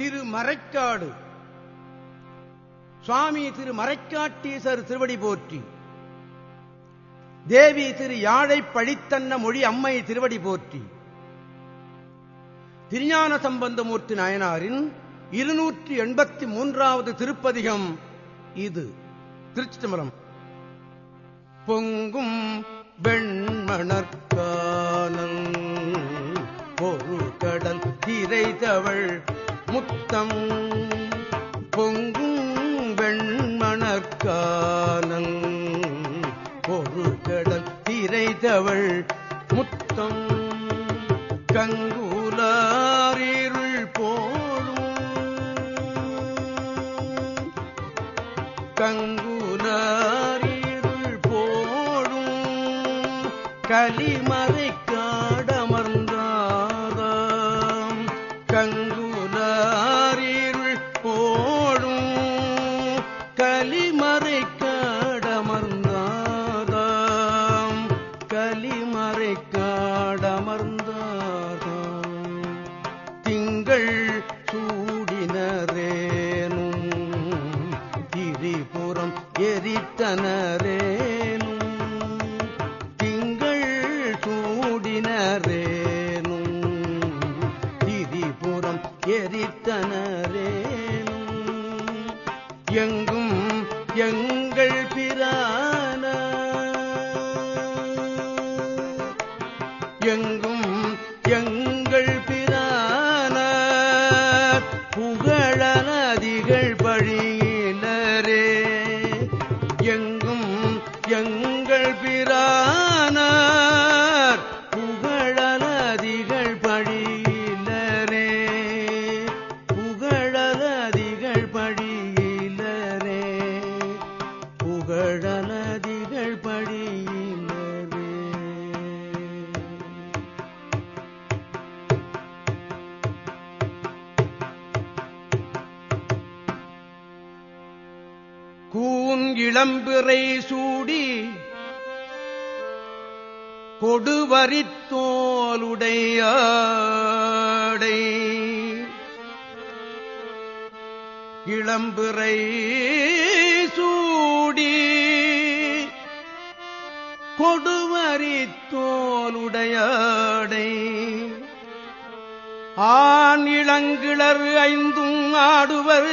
திரு மறைக்காடு சுவாமி திரு மறைக்காட்டீசர் திருவடி போற்றி. தேவி திரு யாழை பழித்தன்ன மொழி அம்மை திருவடி போற்றி. திருஞான சம்பந்தமூர்த்தி நாயனாரின் இருநூற்றி எண்பத்தி மூன்றாவது திருப்பதிகம் இது. திருச்சி தம்பரம் பொங்கும் வெண்மணற்கானல் ஒரு கடல் திரைதவள் முத்தம் பொங்கும் வெண்மணற்கானல் ஒரு கடல் திரைதவள் முத்தம் கங்குலாரிருள் போடும் கங்குலாரிருள் போடும் கலிமறை காடமர்ந்தாதாம் கங்குலாரிருள் எரித்தனரேனும் எங்கும் எங்கும் கூன் இளம்பிறை சூடி கொடுவரித்தோலுடையாடை இளம்பிறை சூடி கொடுவரித்தோலுடையாடை ஆண் இளங்கிளர் ஐந்தும் ஆடுவர்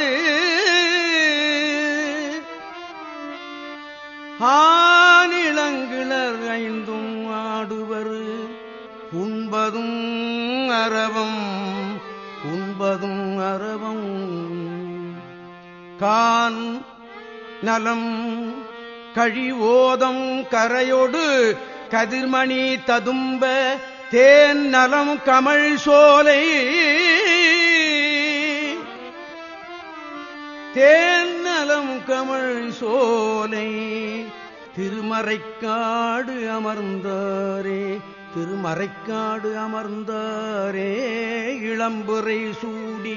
ஆணிளங்கிளர் ஐந்தும் ஆடுவர். உண்பதும் அரவம் உண்பதும் அரவம். கான் நலம் கழிவோதம் கரையோடு கதிர்மணி ததும்ப தேன் நலம் கமழ் சோலை. தேன் நலம் கமழ் சோலை திருமறைக்காடு அமர்ந்தாரே திருமறைக்காடு அமர்ந்தாரே இளம்புரை சூடி.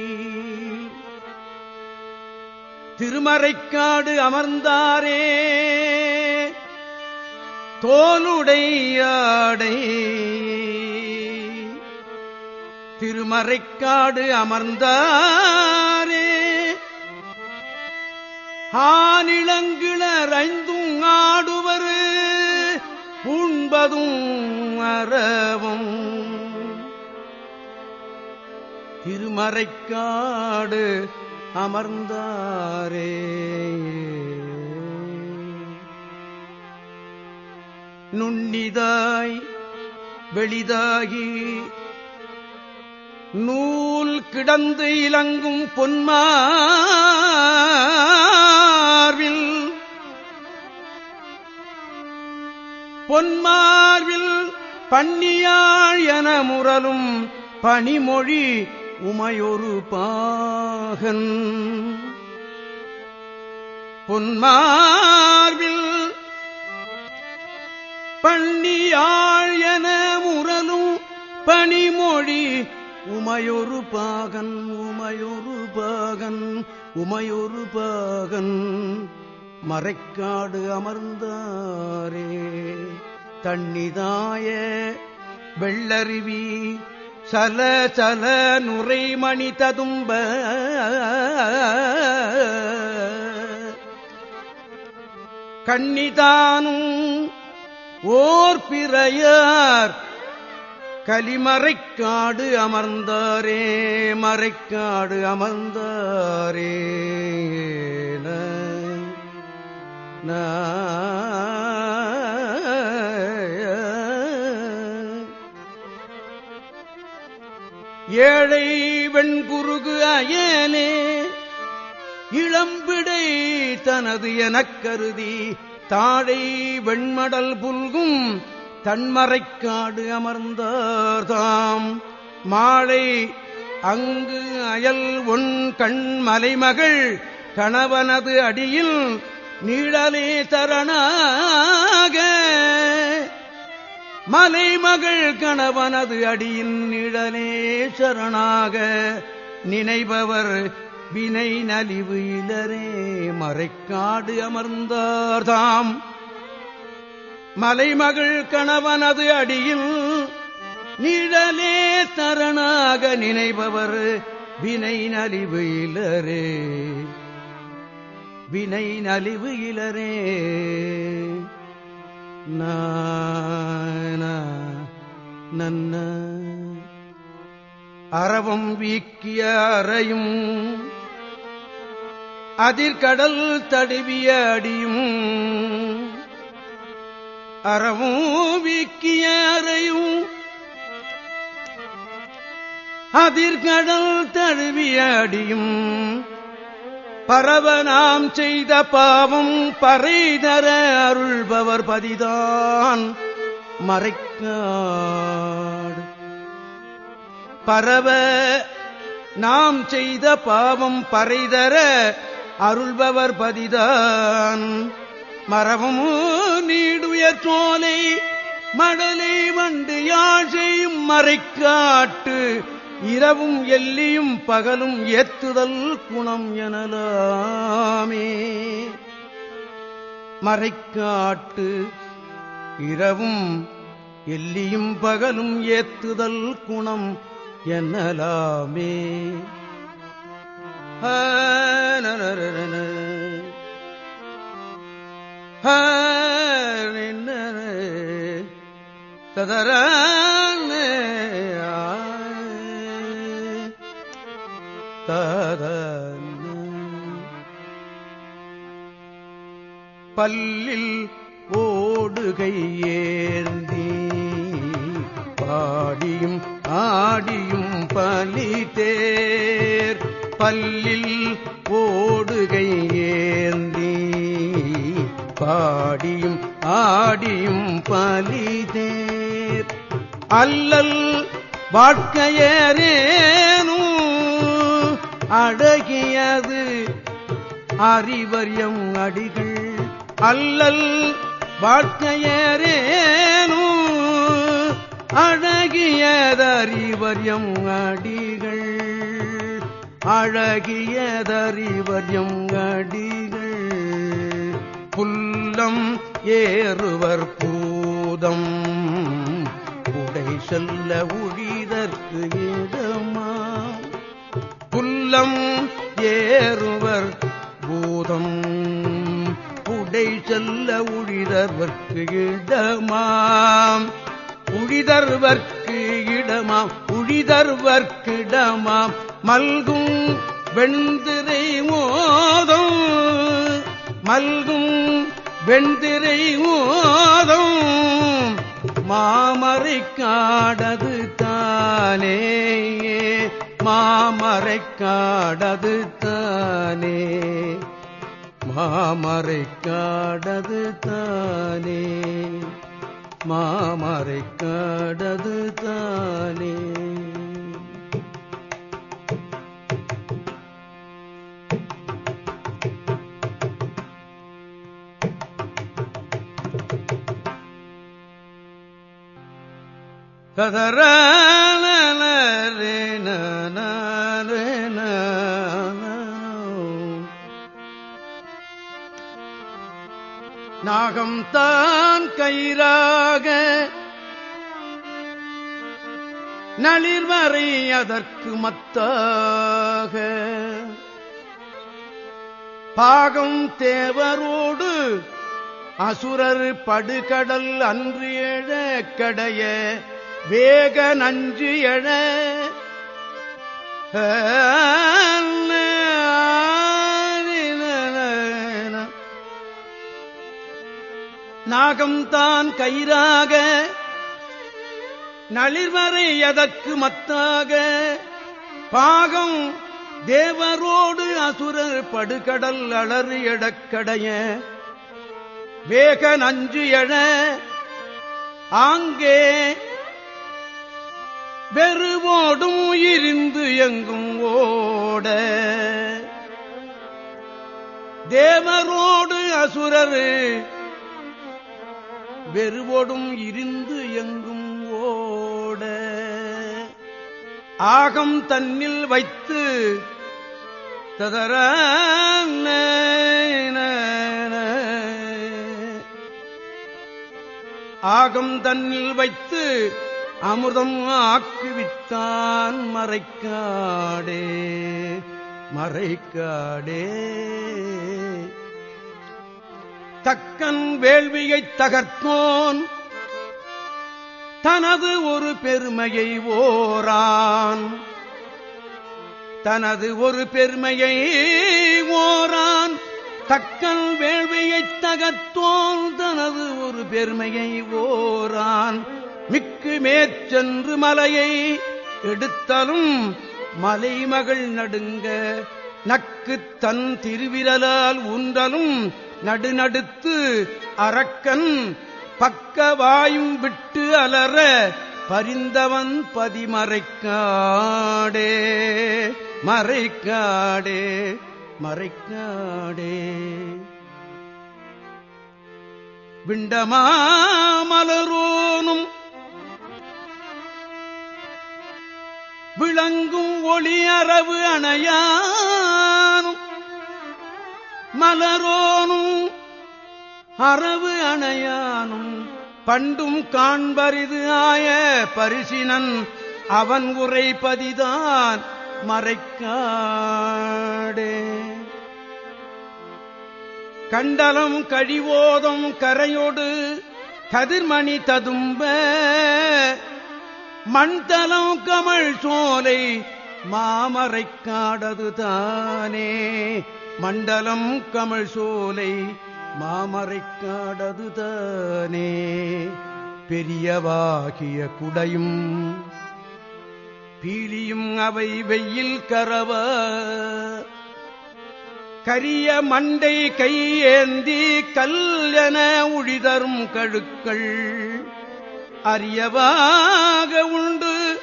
திருமறைக்காடு அமர்ந்தாரே தோலுடையாடை திருமறைக்காடு அமர்ந்தார் ஆனிளங்கிளர் ஆடுவர் உண்பதும் அறவும். திருமறைக்காடு அமர்ந்தாரே. நுண்ணிதாய் வெளிதாகி நூல் கிடந்து இலங்கும் பொன்மா பொன்மார்வில் பன்னியாழ் என முரலும் பனிமொழி உமையொரு பாகன். பொன்மார்வில் பன்னியாழ் என முரலும் பனிமொழி உமையொரு பாகன் உமையொரு பாகன் உமையொரு பாகன். மறைக்காடு அமர்ந்தாரே. தன்னிதாய வெள்ளருவி சல சல நுரைமணி ததும்ப. கண்ணிதானும் ஓர் பிறையார் கலிமறைக்காடு அமர்ந்தாரே. மறைக்காடு அமர்ந்தாரே ஏழை வெண்குருகு அயலே இளம்பிடை தனது எனக் கருதி தாழை வெண்மடல் புல்கும் தன்மறைக்காடு அமர்ந்தார்தாம் மாலை அங்கு அயல் ஒன் கண் மலைமகள் கணவனது அடியில் நீழலே தரணாக. மலைமகள் கணவனது அடியின் நிழலே சரணாக. நினைபவர் வினை நலிவு இலரே மறைக்காடு அமர்ந்தார்தாம் மலைமகள் கணவனது அடியில் நிழலே தரணாக நினைபவர் வினை நலிவு இலரே. வினை நலிவு இளரே. நன்ன. அறவம் வீக்கிய அறையும் அதிர்கடல் தடுவிய அடியும். அறவும் வீக்கிய அறையும் அதிர்கடல் தழுவிய அடியும். பரவனாம் செய்த பாவம் பறைதர அருள்பவர் பதிதான். மறைக்காடு பரவ நாம் செய்த பாவம் பறைதர அருள்பவர் பதிதான். மரபும் நீடுயர் சோலை மடலை வண்டு யாழையும் மறைக்காட்டு இரவும் எல்லியும் பகலும் ஏத்துதல் குணம் எனலாமே. மறைக்காட்டு இரவும் எல்லியும் பகலும் ஏத்துதல் குணம் எனலாமே. ததரா பல்லில் ஓடுகை ஏந்தி பாடியும் ஆடியும் பலி தேர். பல்லில் ஓடுகை ஏந்தி பாடியும் ஆடியும் பலி தேர். அல்லல் வாழ்க்கையரேனும் அடகியது அறிவரியம் அடிகள். அல்லல் வாழ்க்கையரேனும் அழகியதறிவரியம் அடிகள். அழகியதறிவரியம் அடிகள். புல்லம் ஏறுவர் பூதம். உடை செல்ல உழிதற்கு இடமா. புல்லம் ஏறுவர் பூதம். உடை செல்ல உழிதர்வர்க்கு இடமாம். உழிதர்வர்க்கு இடமாம். உழிதர்வர்க்கிடமாம் மல்கும் வெண்திரை மோதம். மல்கும் வெண்திரை மோதம். மாமரை காடது தானே மாமரை காடது தானே. மாமரை காடது தானே. மாமரை காடது தானே உலகம் தான் கயிறாக. நளிர்வரை அதற்கு மத்தாக. பாகம் தேவரோடு அசுரர் படுகடல் அன்று எழ கடைய வேக நஞ்சு எழ. நாகம்தான் கயிறாக நளிர்வரை எதற்கு மத்தாக. பாகம் தேவரோடு அசுரர் படுகடல் அலறு எடக்கடைய. வேக நஞ்சு எழ ஆங்கே வெறுவோடும் இருந்து எங்கும் ஓட. தேவரோடு அசுரர் வெறுவோடும் இருந்து எங்கும் ஓட. ஆகம் தன்னில் வைத்து ததர ஆகம் தன்னில் வைத்து அமுதம் ஆக்குவித்தான் மறைக்காடே மறைக்காடே. தக்கன் வேள்வியைத் தகர்த்தோன் தனது ஒரு பெருமையை ஓரான். தனது ஒரு பெருமையை ஓரான். தக்கல் வேள்வியைத் தகர்த்தோன். தனது ஒரு பெருமையை ஓரான். மிக்கு மேற்சென்று மலையை எடுத்தலும் மலைமகள் நடுங்க நக்கு தன் திருவிரலால் உண்டலும் நடுநடுத்து அரக்கன் பக்கவாயும் விட்டு அலற பரிந்தவன் பதிமறைக்காடே மறைக்காடே மறைக்காடே. விண்டமாமலரோனும் விளங்கும் ஒளி அரவு அணையானும் மலரோனும் அரவு அணையானும் பண்டும் காண்பரிது ஆய பரிசினன் அவன் உரைப்பதிதான் மறைக்காடே. கண்டலம் கழிவோதம் கரையோடு கதிர்மணி ததும்ப மண்தலம் கமல் சோலை மாமரைக்காடது தானே மண்டலம் கமல் சோலை மாமரைக்காடது தானே பெரியவாகிய குடையும் பீலியும் அவை வெயில் கரவ. கரிய மண்டை கையேந்தி கல் என உழிதரும் கழுக்கள் அரியவாக உண்டு.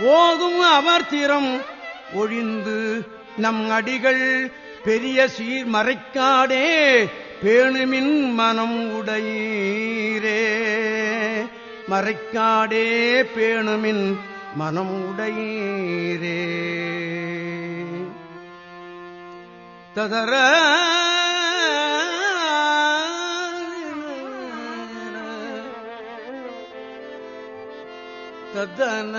ஓதும் அமர்த்திரம் ஒழிந்து நம் அடிகள் பெரிய சீர் மறைக்காடே பேணுமின் மனம் உடையீரே. மறைக்காடே பேணுமின் மனம் உடையீரே. ததர ததன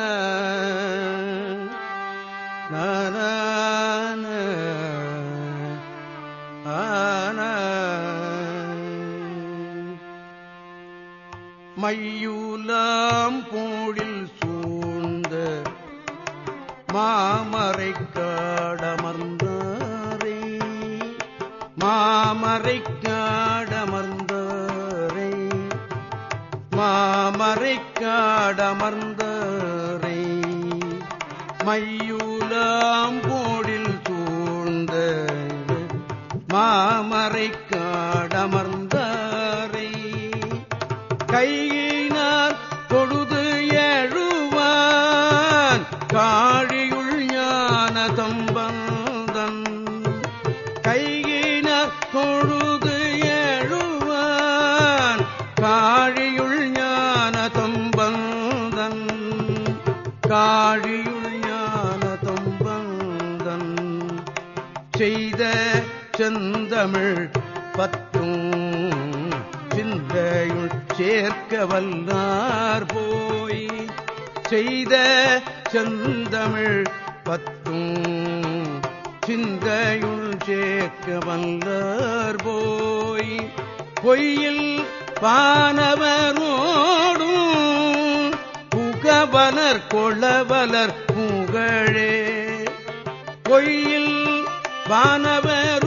மையுலாம் போழில் சூழ்ந்த மாமரை காடமர்ந்தாரே. மாமரை காடமர்ந்தாரே. மாமரை காடமர்ந்தாரே. மைய தொழுது எழுவான் காழியுள் ஞான தம்பந்தன் கையின தொழுது எழுவான் காழியுள் ஞான தம்பந்தன் காழியுள் ஞான தம்பந்தன் செய்த செந்தமிழ் சேர்க்க வல்லார் போய் செய்த செந்தமிழ் பத்தும். சிந்தையுள் சேர்க்க வல்லார் போய் பொய்யில் பானவரோடும் புகவலர் கொளவலர் புகழே. பொய்யில் வானவர்